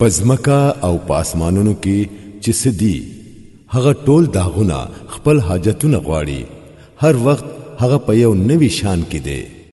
پزمکا او پاسمانونو کې چې سدي هغه ټول داغونه خپل حاجتونه غواړي هر وخت هغه په یو نوي شان کې دی